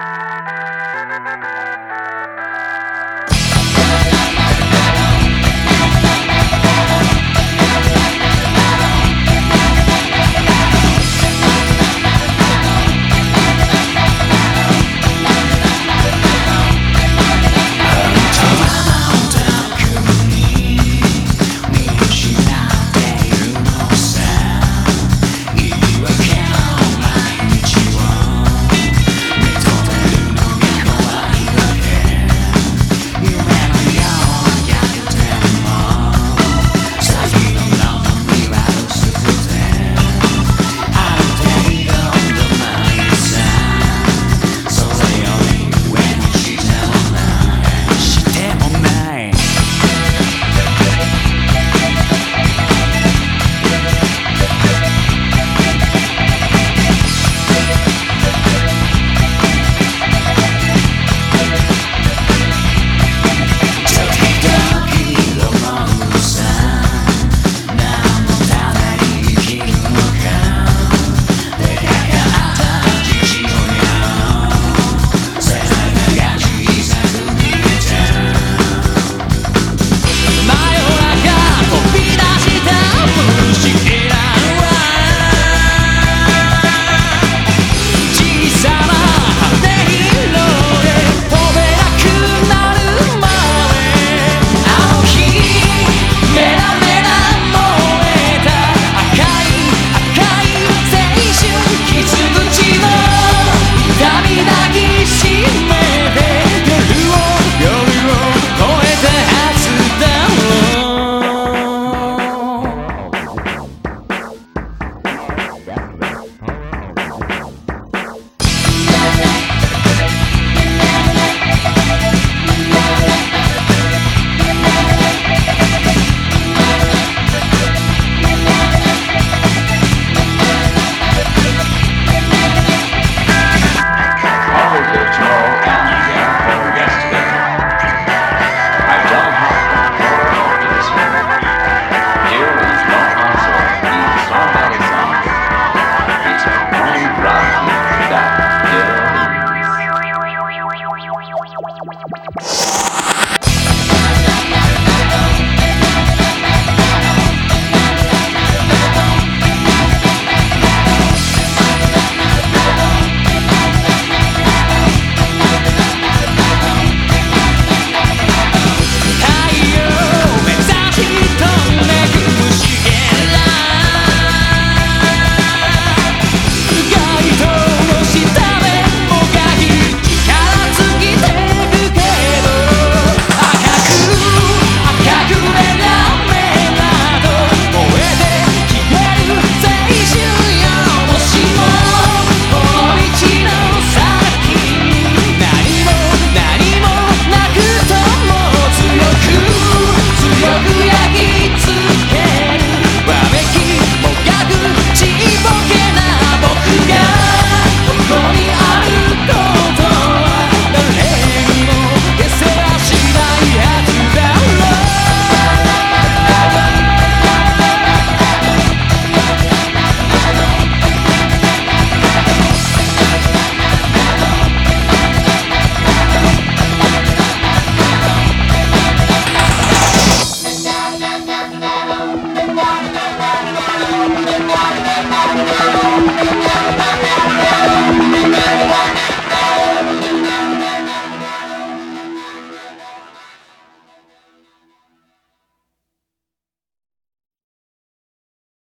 Bye. Thank you.